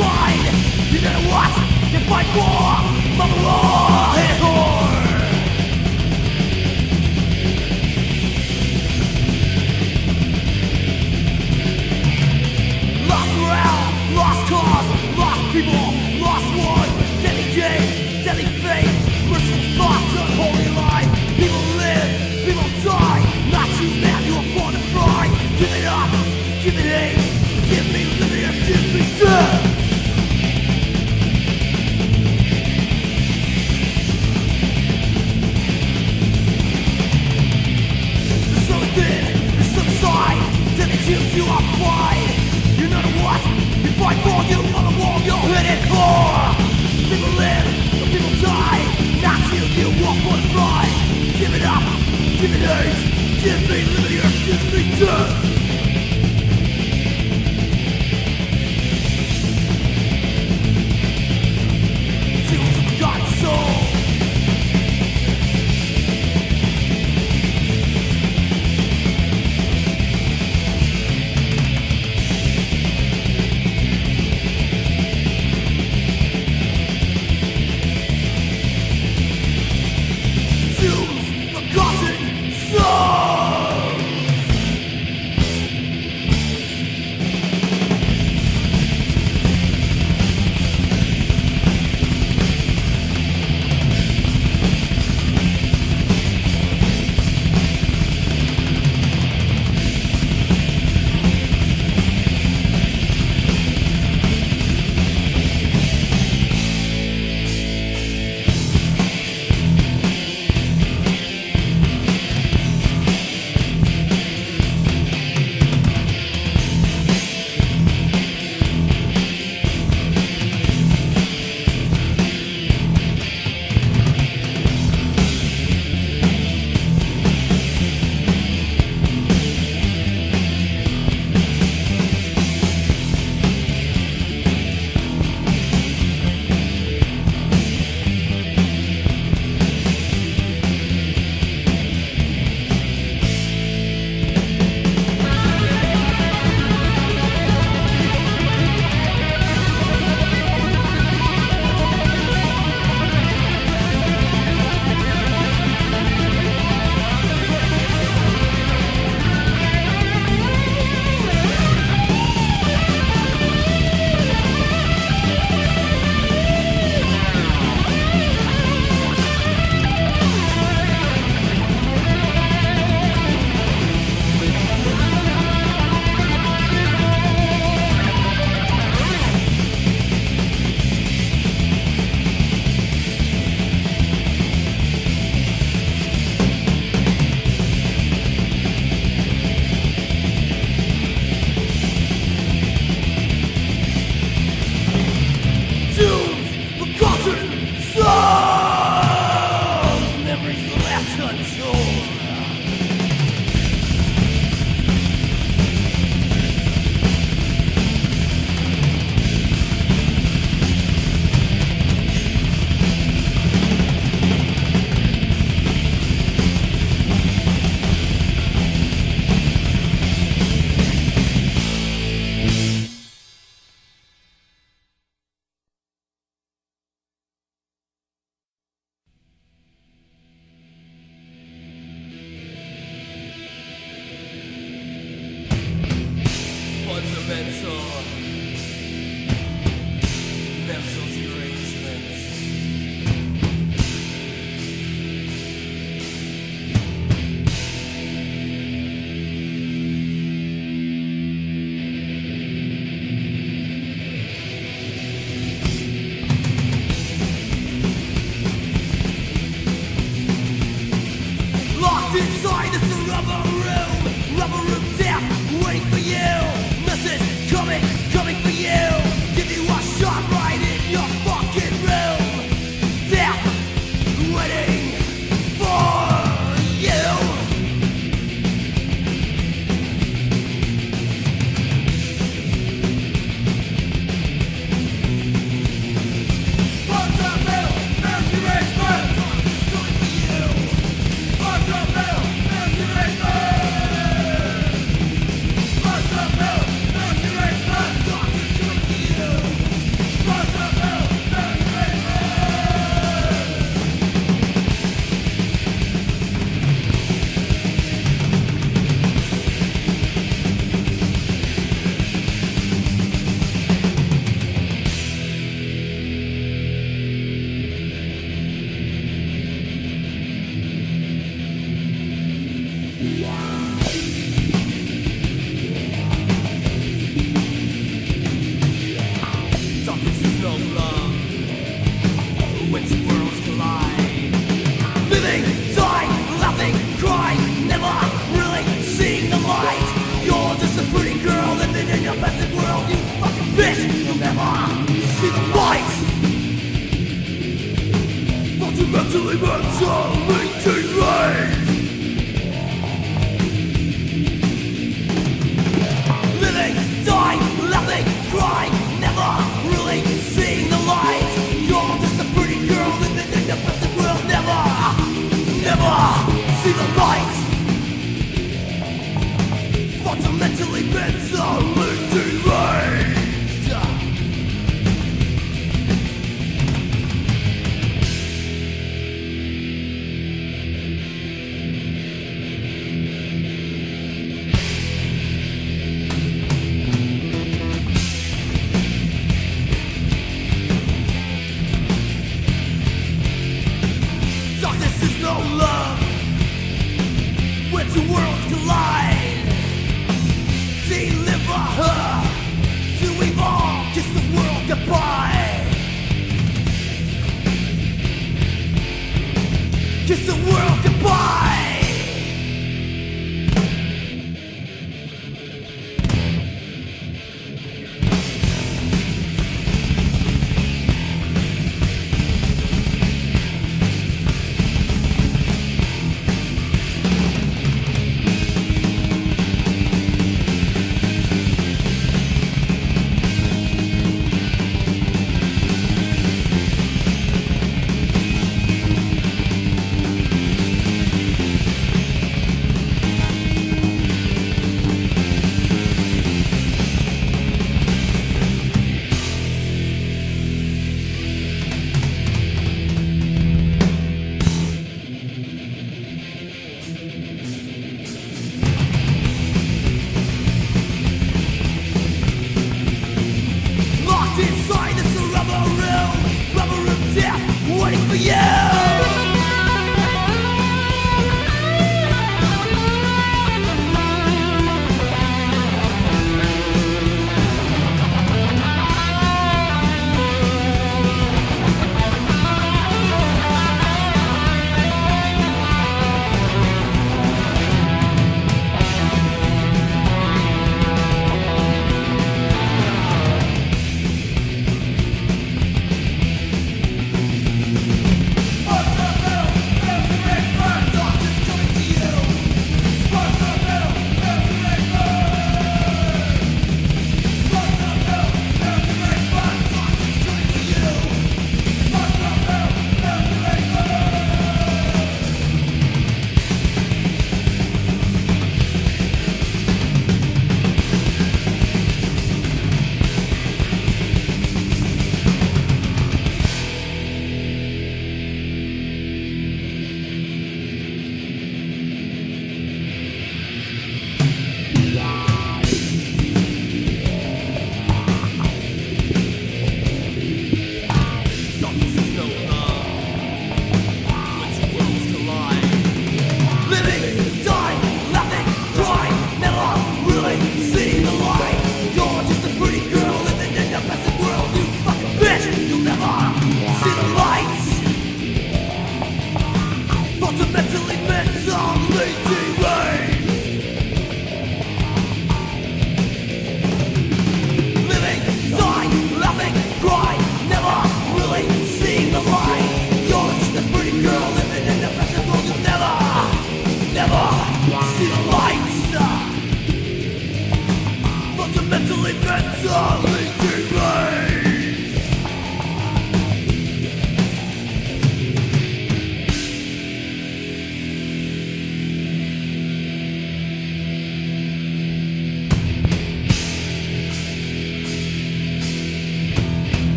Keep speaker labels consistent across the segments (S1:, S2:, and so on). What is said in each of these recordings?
S1: fine You know what? You fight for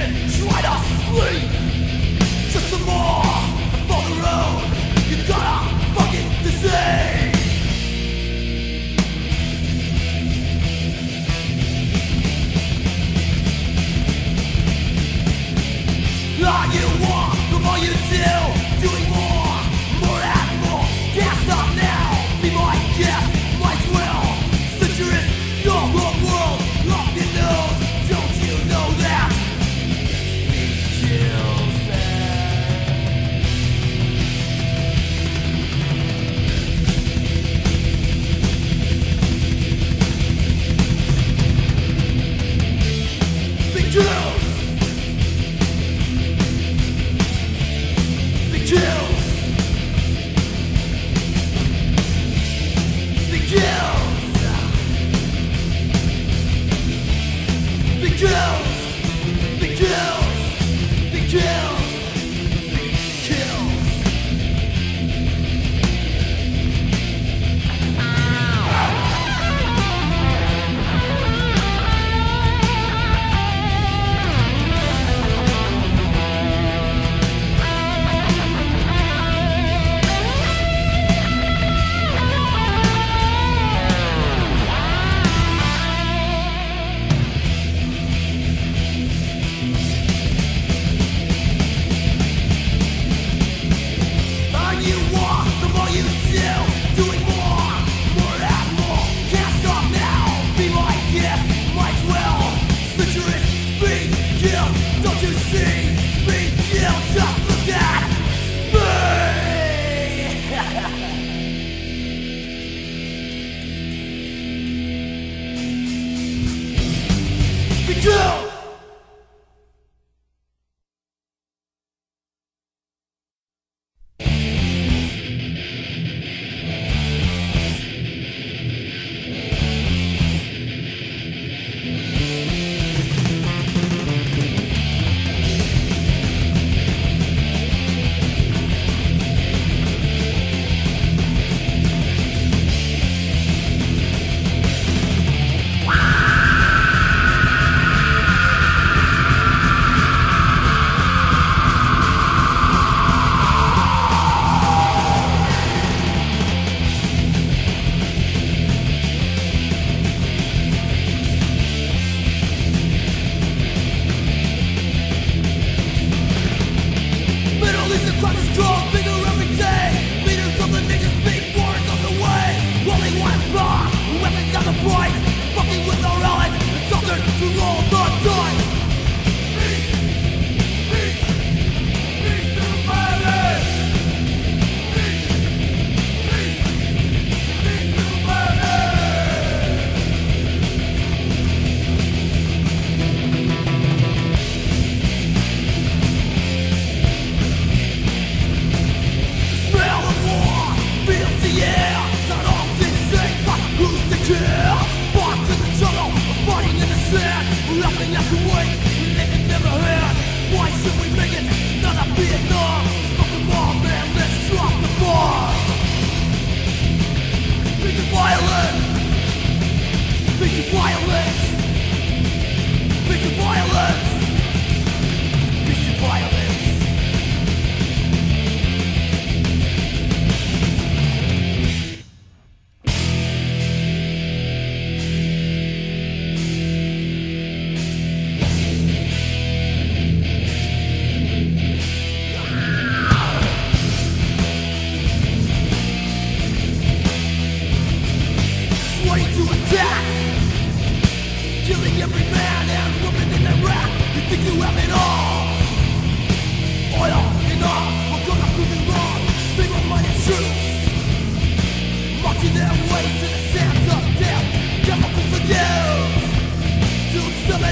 S1: even try to flee. Just some more for the road. You got a fucking disease.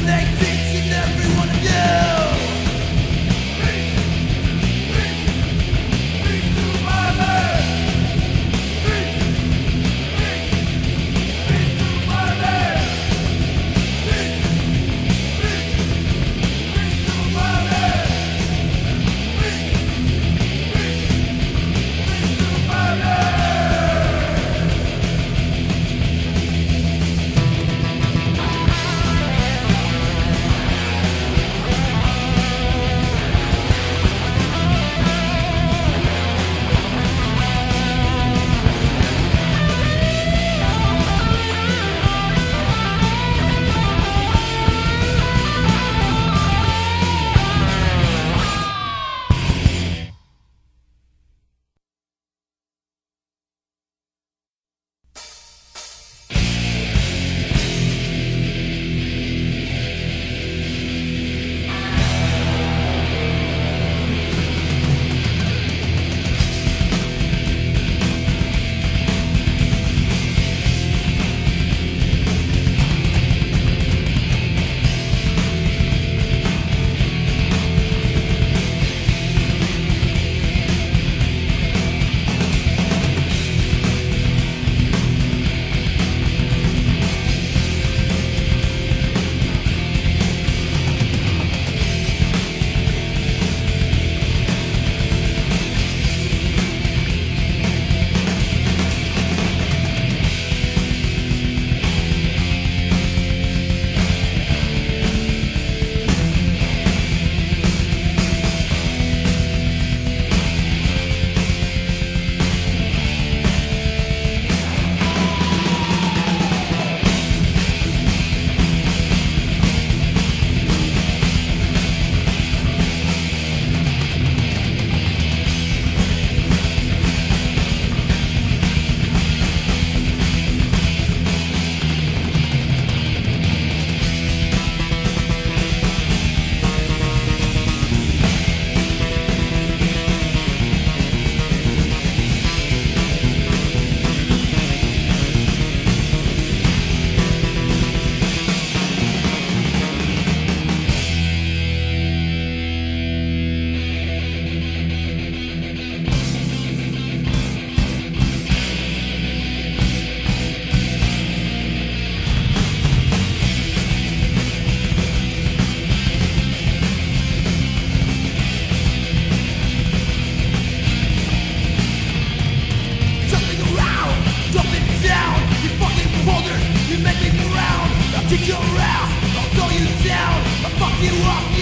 S1: They teaching every one of you down, I'll fuck you up.